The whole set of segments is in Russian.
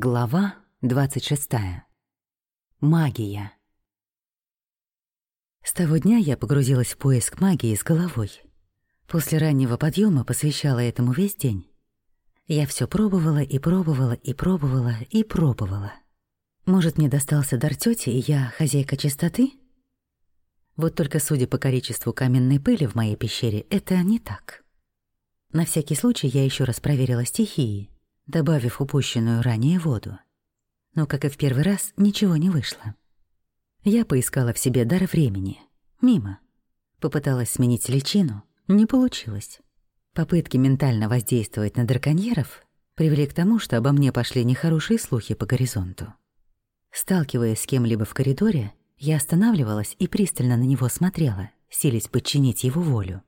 Глава 26. Магия. С того дня я погрузилась в поиск магии с головой. После раннего подъема посвящала этому весь день. Я все пробовала и пробовала и пробовала и пробовала. Может, мне достался дар тёти, и я хозяйка чистоты? Вот только судя по количеству каменной пыли в моей пещере, это не так. На всякий случай я еще раз проверила стихии — добавив упущенную ранее воду. Но, как и в первый раз, ничего не вышло. Я поискала в себе дар времени. Мимо. Попыталась сменить личину. Не получилось. Попытки ментально воздействовать на драконьеров привели к тому, что обо мне пошли нехорошие слухи по горизонту. Сталкиваясь с кем-либо в коридоре, я останавливалась и пристально на него смотрела, силясь подчинить его волю.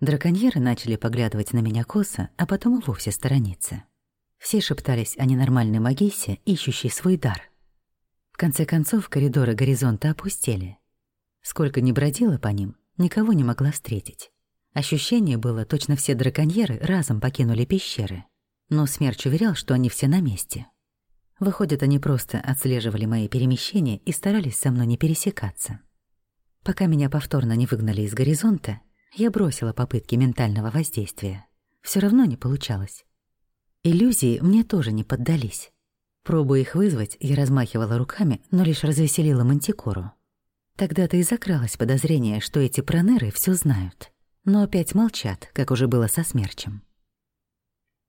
Драконьеры начали поглядывать на меня косо, а потом и вовсе сторониться. Все шептались о ненормальной магисе, ищущей свой дар. В конце концов, коридоры горизонта опустели. Сколько ни бродила по ним, никого не могла встретить. Ощущение было, точно все драконьеры разом покинули пещеры. Но Смерч уверял, что они все на месте. Выходит, они просто отслеживали мои перемещения и старались со мной не пересекаться. Пока меня повторно не выгнали из горизонта, я бросила попытки ментального воздействия. Все равно не получалось. Иллюзии мне тоже не поддались. Пробуя их вызвать, я размахивала руками, но лишь развеселила мантикору. Тогда-то и закралось подозрение, что эти пронеры все знают. Но опять молчат, как уже было со смерчем.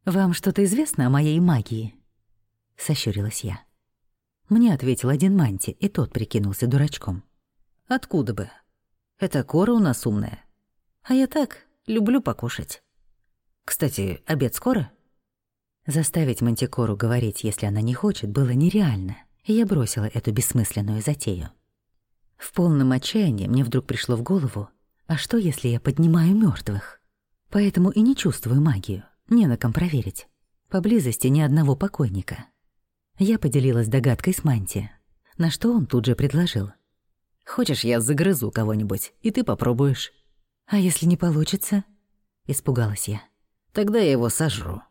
«Вам что-то известно о моей магии?» — сощурилась я. Мне ответил один манти, и тот прикинулся дурачком. «Откуда бы? Это кора у нас умная. А я так, люблю покушать. Кстати, обед скоро?» Заставить Мантикору говорить, если она не хочет, было нереально, и я бросила эту бессмысленную затею. В полном отчаянии мне вдруг пришло в голову, а что, если я поднимаю мертвых? Поэтому и не чувствую магию, не на ком проверить. Поблизости ни одного покойника. Я поделилась догадкой с Манти, на что он тут же предложил. «Хочешь, я загрызу кого-нибудь, и ты попробуешь?» «А если не получится?» — испугалась я. «Тогда я его сожру».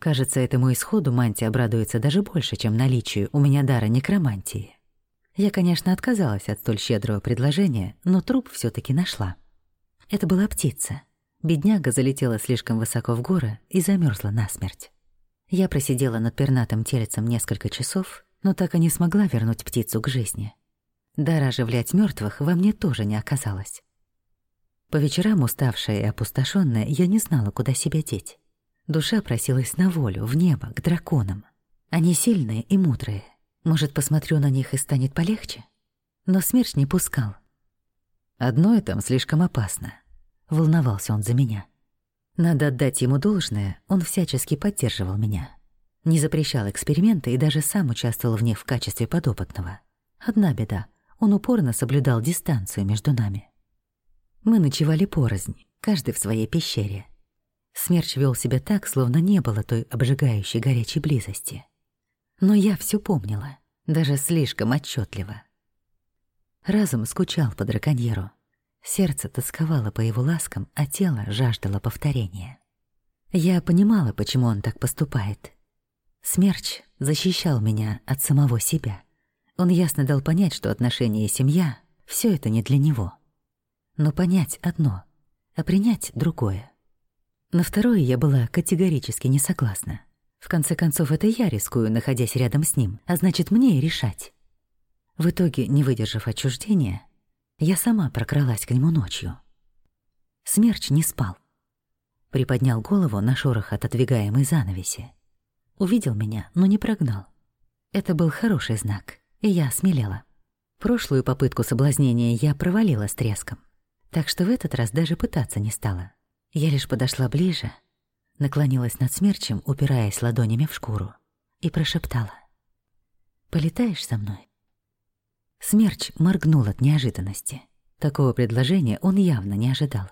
Кажется, этому исходу мантия обрадуется даже больше, чем наличию у меня дара некромантии. Я, конечно, отказалась от столь щедрого предложения, но труп все таки нашла. Это была птица. Бедняга залетела слишком высоко в горы и замерзла насмерть. Я просидела над пернатым телецем несколько часов, но так и не смогла вернуть птицу к жизни. Дара оживлять мертвых во мне тоже не оказалось. По вечерам, уставшая и опустошенная, я не знала, куда себя деть. Душа просилась на волю, в небо, к драконам. Они сильные и мудрые. Может, посмотрю на них и станет полегче? Но смерч не пускал. Одно там слишком опасно. Волновался он за меня. Надо отдать ему должное, он всячески поддерживал меня. Не запрещал эксперименты и даже сам участвовал в них в качестве подопытного. Одна беда — он упорно соблюдал дистанцию между нами. Мы ночевали порознь, каждый в своей пещере. Смерч вел себя так, словно не было той обжигающей горячей близости. Но я все помнила, даже слишком отчетливо. Разум скучал по драконьеру. Сердце тосковало по его ласкам, а тело жаждало повторения. Я понимала, почему он так поступает. Смерч защищал меня от самого себя. Он ясно дал понять, что отношения и семья — все это не для него. Но понять одно, а принять другое. На второе я была категорически не согласна. В конце концов, это я рискую, находясь рядом с ним, а значит, мне и решать. В итоге, не выдержав отчуждения, я сама прокралась к нему ночью. Смерч не спал. Приподнял голову на шорох от отодвигаемой занавеси. Увидел меня, но не прогнал. Это был хороший знак, и я смелела. Прошлую попытку соблазнения я провалила с треском, так что в этот раз даже пытаться не стала. Я лишь подошла ближе, наклонилась над смерчем, упираясь ладонями в шкуру, и прошептала. «Полетаешь со мной?» Смерч моргнул от неожиданности. Такого предложения он явно не ожидал.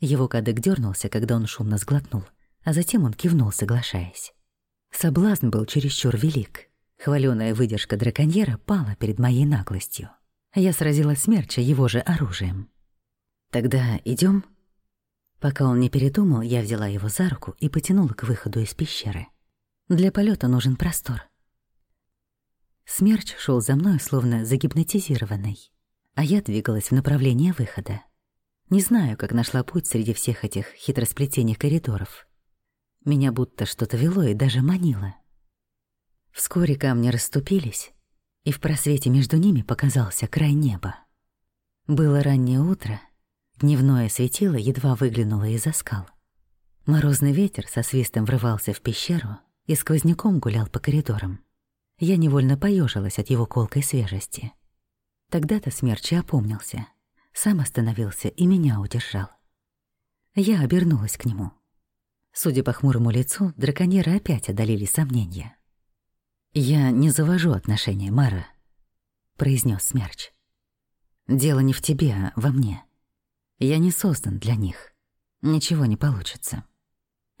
Его кадык дернулся, когда он шумно сглотнул, а затем он кивнул, соглашаясь. Соблазн был чересчур велик. Хвалёная выдержка драконьера пала перед моей наглостью. Я сразила смерча его же оружием. «Тогда идем? Пока он не передумал, я взяла его за руку и потянула к выходу из пещеры. Для полета нужен простор. Смерч шел за мной, словно загипнотизированный, а я двигалась в направлении выхода. Не знаю, как нашла путь среди всех этих хитросплетений коридоров. Меня будто что-то вело и даже манило. Вскоре камни расступились, и в просвете между ними показался край неба. Было раннее утро, дневное светило едва выглянуло из-за скал. Морозный ветер со свистом врывался в пещеру и сквозняком гулял по коридорам. Я невольно поежилась от его колкой свежести. Тогда-то смерчи опомнился, сам остановился и меня удержал. Я обернулась к нему. Судя по хмурому лицу, драконьеры опять одолели сомнения. «Я не завожу отношения, Мара», — произнес Смерч. «Дело не в тебе, а во мне. Я не создан для них. Ничего не получится».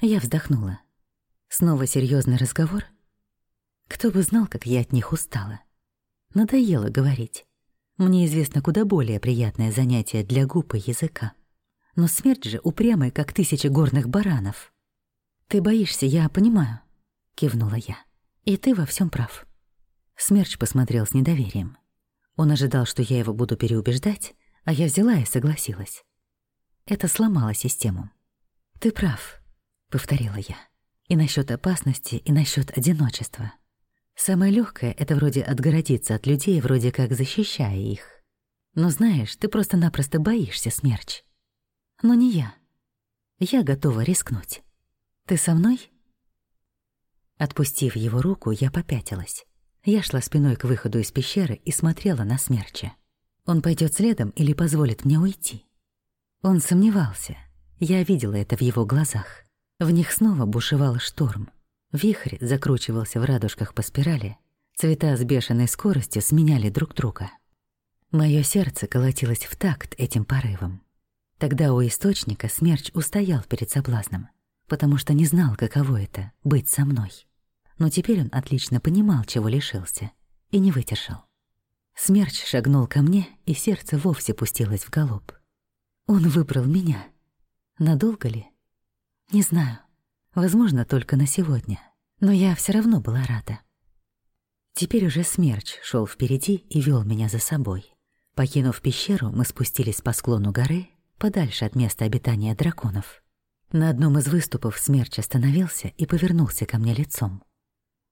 Я вздохнула. Снова серьезный разговор? Кто бы знал, как я от них устала. Надоело говорить. Мне известно куда более приятное занятие для губ и языка. Но смерть же упрямая, как тысяча горных баранов. «Ты боишься, я понимаю», — кивнула я. И ты во всем прав. Смерч посмотрел с недоверием. Он ожидал, что я его буду переубеждать, а я взяла и согласилась. Это сломало систему. «Ты прав», — повторила я. «И насчет опасности, и насчет одиночества. Самое легкое это вроде отгородиться от людей, вроде как защищая их. Но знаешь, ты просто-напросто боишься, Смерч. Но не я. Я готова рискнуть. Ты со мной?» Отпустив его руку, я попятилась. Я шла спиной к выходу из пещеры и смотрела на смерча. Он пойдет следом или позволит мне уйти? Он сомневался. Я видела это в его глазах. В них снова бушевал шторм. Вихрь закручивался в радужках по спирали. Цвета с бешеной скоростью сменяли друг друга. Моё сердце колотилось в такт этим порывом. Тогда у источника смерч устоял перед соблазном, потому что не знал, каково это — быть со мной но теперь он отлично понимал, чего лишился, и не выдержал. Смерч шагнул ко мне, и сердце вовсе пустилось в галоп. Он выбрал меня. Надолго ли? Не знаю. Возможно, только на сегодня. Но я все равно была рада. Теперь уже смерч шел впереди и вел меня за собой. Покинув пещеру, мы спустились по склону горы, подальше от места обитания драконов. На одном из выступов смерч остановился и повернулся ко мне лицом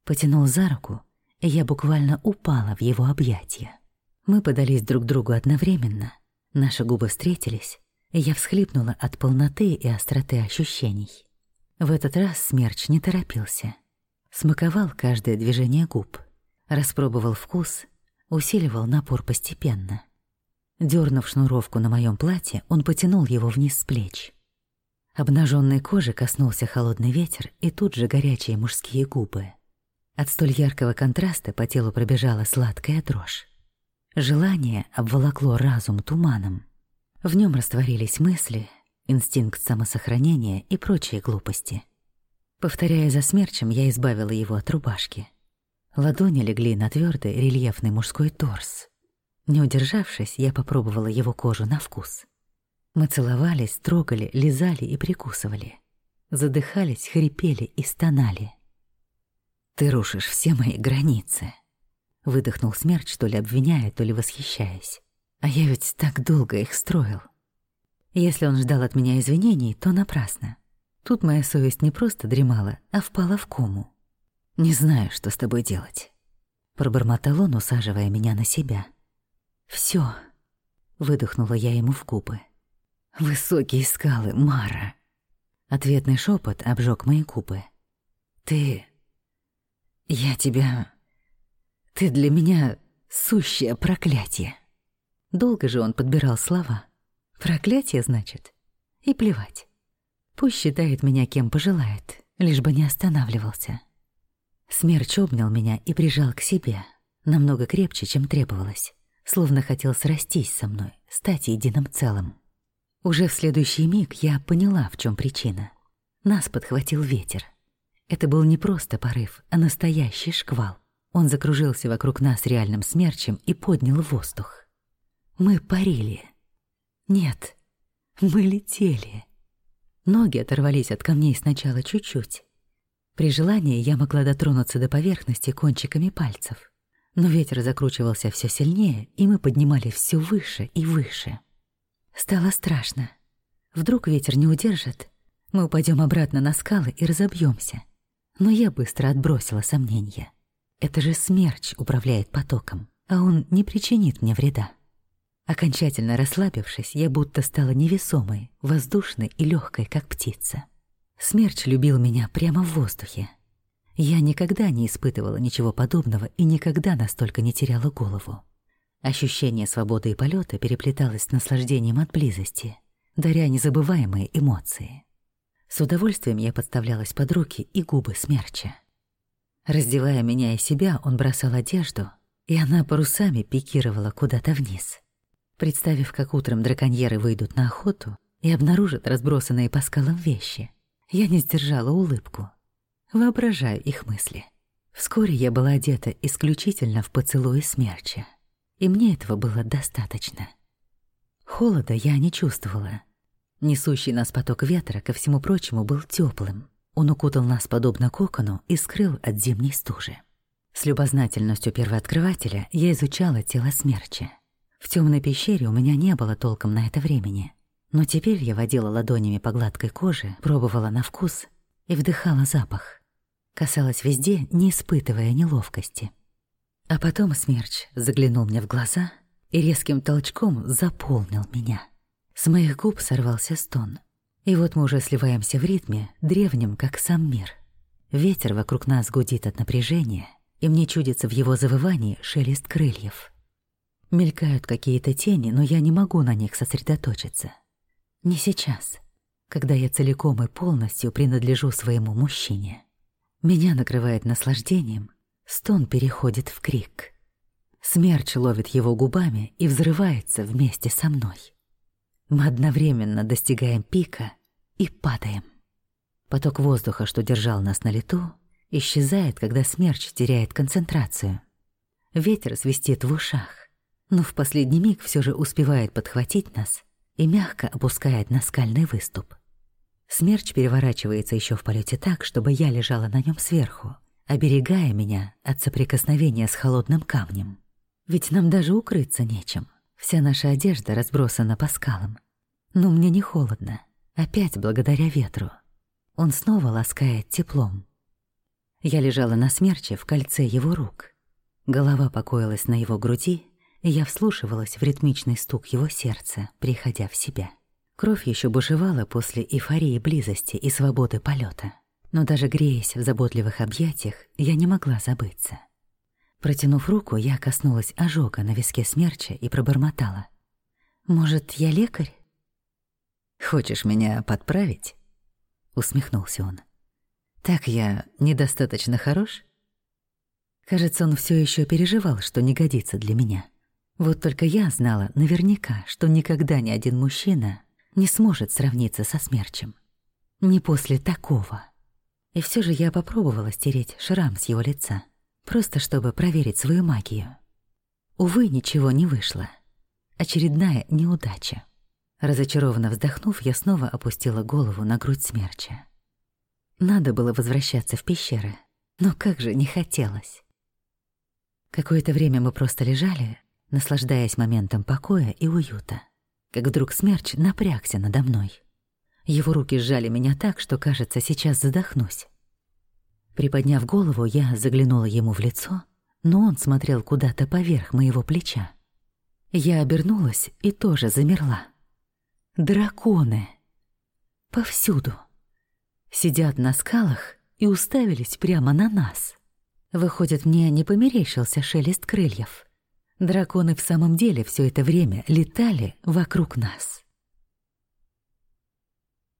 потянул за руку, и я буквально упала в его объятия. Мы подались друг другу одновременно, наши губы встретились, я всхлипнула от полноты и остроты ощущений. В этот раз смерч не торопился. Смаковал каждое движение губ, распробовал вкус, усиливал напор постепенно. Дёрнув шнуровку на моем платье, он потянул его вниз с плеч. Обнаженной кожи коснулся холодный ветер и тут же горячие мужские губы. От столь яркого контраста по телу пробежала сладкая дрожь. Желание обволокло разум туманом. В нем растворились мысли, инстинкт самосохранения и прочие глупости. Повторяя за смерчем, я избавила его от рубашки. Ладони легли на твердый рельефный мужской торс. Не удержавшись, я попробовала его кожу на вкус. Мы целовались, трогали, лизали и прикусывали. Задыхались, хрипели и стонали. «Ты рушишь все мои границы», — выдохнул смерть, то ли обвиняя, то ли восхищаясь. «А я ведь так долго их строил». Если он ждал от меня извинений, то напрасно. Тут моя совесть не просто дремала, а впала в кому. «Не знаю, что с тобой делать», — пробормотал он, усаживая меня на себя. «Всё», — выдохнула я ему в губы. «Высокие скалы, Мара». Ответный шепот обжег мои губы. «Ты «Я тебя... Ты для меня сущее проклятие». Долго же он подбирал слова. «Проклятие, значит?» И плевать. Пусть считает меня кем пожелает, лишь бы не останавливался. Смерч обнял меня и прижал к себе, намного крепче, чем требовалось, словно хотел срастись со мной, стать единым целым. Уже в следующий миг я поняла, в чем причина. Нас подхватил ветер — это был не просто порыв, а настоящий шквал. Он закружился вокруг нас реальным смерчем и поднял воздух. Мы парили. Нет, мы летели. Ноги оторвались от камней сначала чуть-чуть. При желании я могла дотронуться до поверхности кончиками пальцев. Но ветер закручивался все сильнее, и мы поднимались все выше и выше. Стало страшно. Вдруг ветер не удержит, мы упадем обратно на скалы и разобьемся. Но я быстро отбросила сомнения. Это же смерч управляет потоком, а он не причинит мне вреда. Окончательно расслабившись, я будто стала невесомой, воздушной и легкой, как птица. Смерч любил меня прямо в воздухе. Я никогда не испытывала ничего подобного и никогда настолько не теряла голову. Ощущение свободы и полета переплеталось с наслаждением от близости, даря незабываемые эмоции. С удовольствием я подставлялась под руки и губы смерча. Раздевая меня и себя, он бросал одежду, и она парусами пикировала куда-то вниз. Представив, как утром драконьеры выйдут на охоту и обнаружат разбросанные по скалам вещи, я не сдержала улыбку. Воображаю их мысли. Вскоре я была одета исключительно в поцелуи смерча, и мне этого было достаточно. Холода я не чувствовала. Несущий нас поток ветра, ко всему прочему, был теплым. Он укутал нас подобно кокону и скрыл от зимней стужи. С любознательностью первооткрывателя я изучала тело смерча. В темной пещере у меня не было толком на это времени. Но теперь я водила ладонями по гладкой коже, пробовала на вкус и вдыхала запах. Касалась везде, не испытывая неловкости. А потом смерч заглянул мне в глаза и резким толчком заполнил меня. С моих губ сорвался стон — и вот мы уже сливаемся в ритме, древнем, как сам мир. Ветер вокруг нас гудит от напряжения, и мне чудится в его завывании шелест крыльев. Мелькают какие-то тени, но я не могу на них сосредоточиться. Не сейчас, когда я целиком и полностью принадлежу своему мужчине. Меня накрывает наслаждением, стон переходит в крик. Смерч ловит его губами и взрывается вместе со мной. Мы одновременно достигаем пика и падаем. Поток воздуха, что держал нас на лету, исчезает, когда смерч теряет концентрацию. Ветер свистит в ушах, но в последний миг все же успевает подхватить нас и мягко опускает на скальный выступ. Смерч переворачивается еще в полете так, чтобы я лежала на нем сверху, оберегая меня от соприкосновения с холодным камнем. Ведь нам даже укрыться нечем. Вся наша одежда разбросана по скалам. Но мне не холодно. Опять благодаря ветру. Он снова ласкает теплом. Я лежала на смерче в кольце его рук. Голова покоилась на его груди, я вслушивалась в ритмичный стук его сердца, приходя в себя. Кровь еще бушевала после эйфории близости и свободы полета. Но даже греясь в заботливых объятиях, я не могла забыться. Протянув руку, я коснулась ожога на виске смерча и пробормотала. «Может, я лекарь?» «Хочешь меня подправить?» — усмехнулся он. «Так я недостаточно хорош?» Кажется, он все еще переживал, что не годится для меня. Вот только я знала наверняка, что никогда ни один мужчина не сможет сравниться со смерчем. Не после такого. И все же я попробовала стереть шрам с его лица — просто чтобы проверить свою магию. Увы, ничего не вышло. Очередная неудача. Разочарованно вздохнув, я снова опустила голову на грудь смерча. Надо было возвращаться в пещеры, но как же не хотелось. Какое-то время мы просто лежали, наслаждаясь моментом покоя и уюта, как вдруг смерч напрягся надо мной. Его руки сжали меня так, что, кажется, сейчас задохнусь. Приподняв голову, я заглянула ему в лицо, но он смотрел куда-то поверх моего плеча. Я обернулась и тоже замерла. Драконы! Повсюду! Сидят на скалах и уставились прямо на нас. Выходит, мне не померещился шелест крыльев. Драконы в самом деле все это время летали вокруг нас.